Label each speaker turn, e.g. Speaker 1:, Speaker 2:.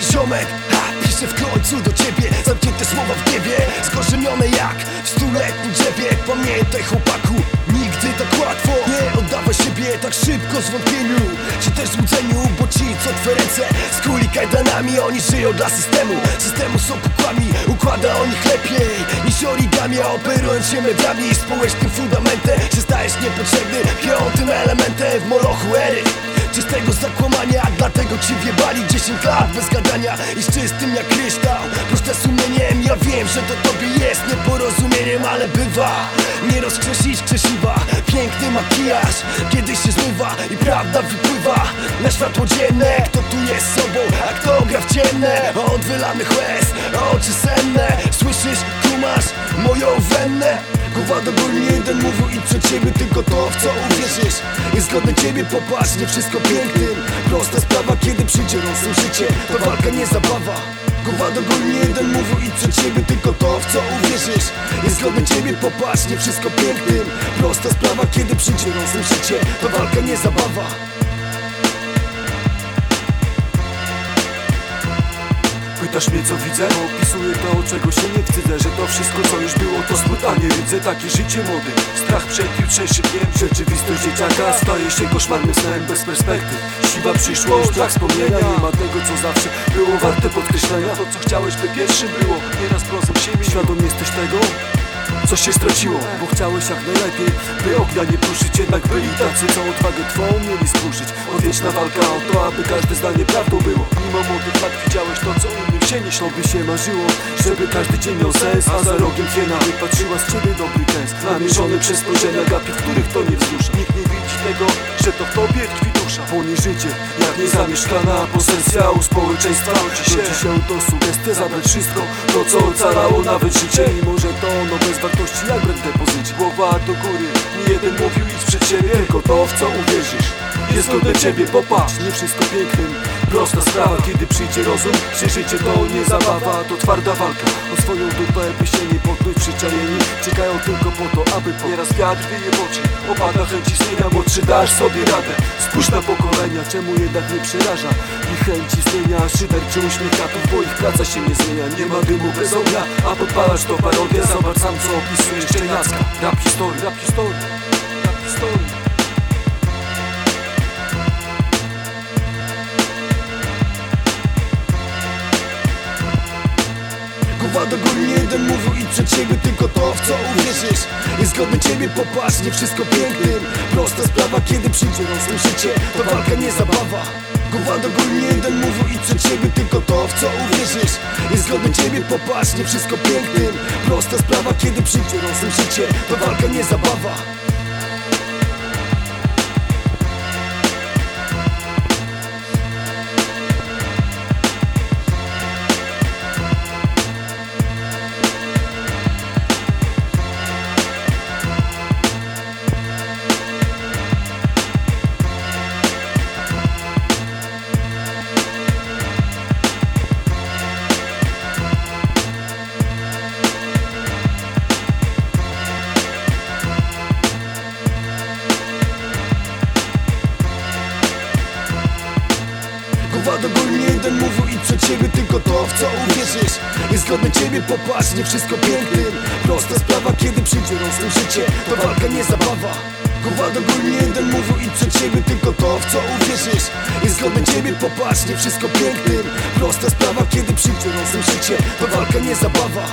Speaker 1: piszę w końcu do ciebie Zamknięte słowa w niebie Skorzenione jak w stuletnim drzewie. Pamiętaj chłopaku, nigdy tak łatwo Nie oddawaj siebie tak szybko zwątpieniu Czy też złudzeniu, bo ci co twe ręce Skuli kajdanami, oni żyją dla systemu. Systemu są kukłami, układa o nich lepiej Niż origami, a operując się mediami i Społecznym fundamentem, się stajesz niepotrzebny Piątym elementem w molochu ery Czystego zakłamania, dlatego ci wjebali 10 lat bez gadania i z czystym jak kryształ. Proste sumieniem, ja wiem, że to tobie jest nieporozumieniem Ale bywa, nie rozkrzesisz krzesiwa Piękny makijaż, kiedyś się zmywa i prawda wypływa. Na światło dzienne, kto tu jest sobą, a kto gra w ciemne? Od wylanych łez, oczy senne. Słyszysz, kumasz moją wennę Głowa do góry, nie jeden mówił i przed siebie tylko to, w co uwierzysz. Jest godne ciebie, popatrz, nie wszystko pięknym Prosta sprawa, kiedy przyjdzie rozum życie To walka, nie zabawa. Głowa do góry, nie jeden mówił i przed siebie tylko to, w co uwierzysz. Jest godne ciebie, popatrz, nie wszystko pięknym Prosta sprawa, kiedy przyjdzie rozum życie To walka, nie zabawa
Speaker 2: Pytasz mnie co widzę? Opisuję to, czego się nie wstydzę Że to wszystko co już było to smutanie Widzę takie życie młody Strach przed jutrzejszym dniem Rzeczywistość dzieciaka staje się koszmarnym snem. Bez perspektyw. Siwa przyszłość, brak wspomnienia. Nie ma tego co zawsze było warte podkreślenia. To co chciałeś by pierwszym było. Nieraz brązem siebie Świadom jesteś tego? Coś się straciło, bo chciałeś jak najlepiej By ognia nie pruszyć, jednak byli tacy Co odwagę twą mieli skruszyć Odwieczna walka o to, aby każde zdanie prawdą było Mimo młodych lat widziałeś to, co innym się nie śniło by się marzyło, żeby każdy dzień miał sens A za rogiem hiena wypatrzyła z ciebie dobry kęs Namierzony przez spojrzenia gapi, których to nie wzrusza. Nikt nie widzi tego, że to w tobie tkwi dusza. Płonie życie, jak niezamieszkana posencja u społeczeństwa Rodzi się, Rodzi się to sugestia, zabrać wszystko To co ocalało nawet życie. Mimo, że to ono bez wartości jak brak depozycie Głowa do góry, nie jeden mówił idź przed siebie Tylko to w co uwierzysz jest godne ciebie, popatrz, nie wszystko pięknym Prosta sprawa, kiedy przyjdzie rozum Że życie to nie zabawa, to twarda walka. O swoją dupę, by się nie potknąć przyczajeni. Czekają tylko po to, aby po Nieraz wiatr wieje w oczy. Opada chęci zmienia, młodszy dasz sobie radę? Spójrz na pokolenia, czemu jednak nie przeraża? Ich chęci zmienia, szyderczy uśmiech katów Bo ich praca się nie zmienia, nie ma dymu bez ognia A podpalasz to parodia, zobacz sam co opisujesz Czerniacka rap historii, rap historii
Speaker 1: Głowa do góry, jeden mówił i siebie tylko to, w co uwierzysz. Jest godny ciebie, popatrz, nie wszystko pięknym Prosta sprawa, kiedy przyjdzie rozum życie To walka, nie zabawa. Głowa do góry, jeden mówił i siebie tylko to, w co uwierzysz. Jest godny ciebie, popatrz, nie wszystko pięknym Prosta sprawa, kiedy przyjdzie rozum życie To walka, nie zabawa jeden mówił i przed siebie tylko to, w co uwierzysz. Jest godny ciebie, popatrz, nie wszystko pięknym Prosta sprawa, kiedy przyjdzie rozum życie To walka, nie zabawa. Głowa do góry, nie jeden mówił i przed siebie tylko to, w co uwierzysz. Jest godny ciebie, popatrz, nie wszystko pięknym Prosta sprawa, kiedy przyjdzie rozum życie To walka, nie zabawa